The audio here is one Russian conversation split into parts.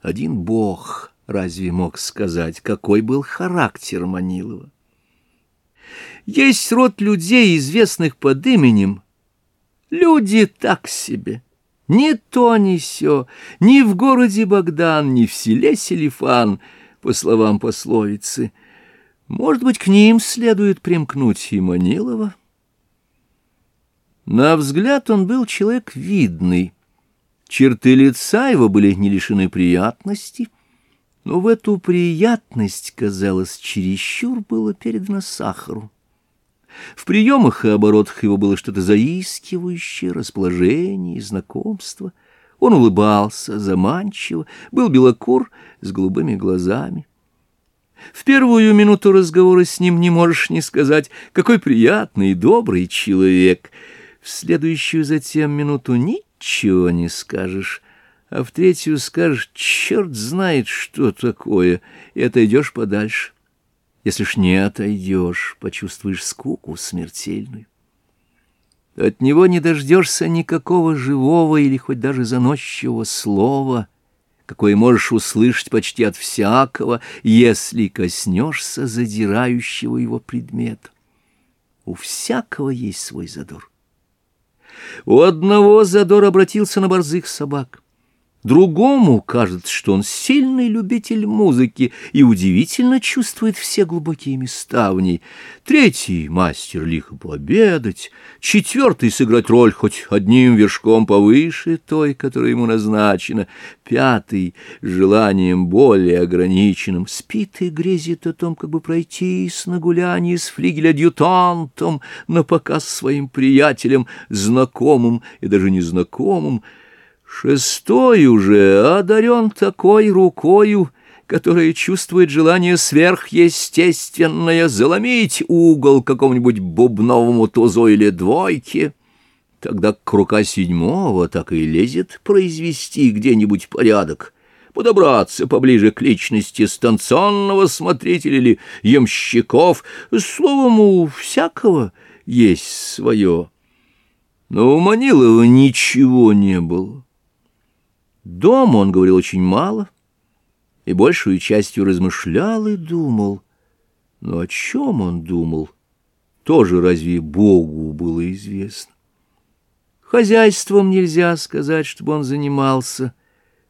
Один бог разве мог сказать, какой был характер Манилова? Есть род людей, известных под именем. Люди так себе. Ни то, ни сё, ни в городе Богдан, ни в селе Селифан, по словам пословицы. Может быть, к ним следует примкнуть и Манилова? На взгляд он был человек видный. Черты лица его были не лишены приятности, но в эту приятность, казалось, чересчур было передано сахару. В приемах и оборотах его было что-то заискивающее, расположение знакомство. Он улыбался заманчиво, был белокур с голубыми глазами. В первую минуту разговора с ним не можешь не сказать, какой приятный и добрый человек. В следующую затем минуту ничего не скажешь, а в третью скажешь, черт знает, что такое, и отойдешь подальше. Если ж не отойдешь, почувствуешь скуку смертельную. От него не дождешься никакого живого или хоть даже заносчивого слова, какое можешь услышать почти от всякого, если коснешься задирающего его предмета. У всякого есть свой задор. У одного задор обратился на борзых собак — Другому кажется, что он сильный любитель музыки и удивительно чувствует все глубокие места в ней. Третий — мастер лихо пообедать. Четвертый — сыграть роль хоть одним вершком повыше той, которая ему назначена. Пятый — желанием более ограниченным. Спит и грезит о том, как бы пройтись на гуляние с флигель-адъютантом, на показ своим приятелям, знакомым и даже незнакомым, Шестой уже одарен такой рукою, которая чувствует желание сверхъестественное заломить угол какому-нибудь бубновому тузу или двойке, тогда к рука седьмого так и лезет произвести где-нибудь порядок, подобраться поближе к личности станционного смотрителя или ямщиков, словом, у всякого есть свое. Но у Манилова ничего не было. Дома он говорил очень мало и большую частью размышлял и думал. Но о чем он думал, тоже разве Богу было известно? Хозяйством нельзя сказать, чтобы он занимался.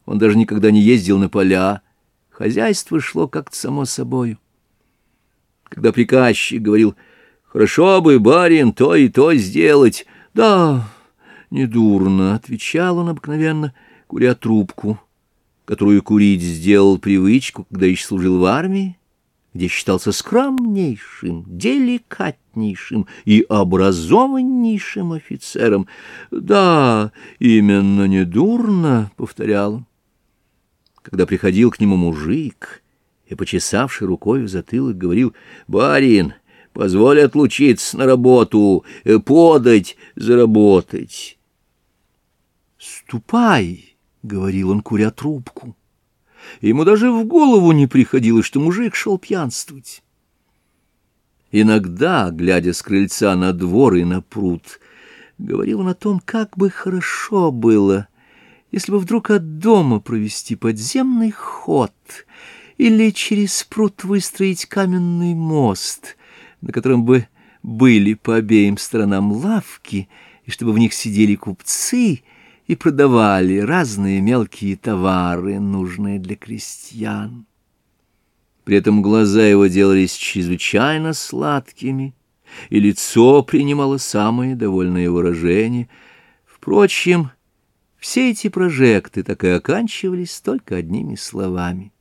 Он даже никогда не ездил на поля. Хозяйство шло как-то само собою. Когда приказчик говорил, «Хорошо бы, барин, то и то сделать», «Да, недурно», — отвечал он обыкновенно, — куря трубку, которую курить сделал привычку, когда еще служил в армии, где считался скромнейшим, деликатнейшим и образованнейшим офицером. «Да, именно недурно», — повторял он. Когда приходил к нему мужик и, почесавший рукой в затылок, говорил «Барин, позволь отлучиться на работу, э, подать, заработать». «Ступай!» — говорил он, куря трубку. Ему даже в голову не приходило, что мужик шел пьянствовать. Иногда, глядя с крыльца на двор и на пруд, говорил он о том, как бы хорошо было, если бы вдруг от дома провести подземный ход или через пруд выстроить каменный мост, на котором бы были по обеим сторонам лавки, и чтобы в них сидели купцы — и продавали разные мелкие товары, нужные для крестьян. При этом глаза его делались чрезвычайно сладкими, и лицо принимало самые довольные выражения. Впрочем, все эти прожекты так и оканчивались только одними словами —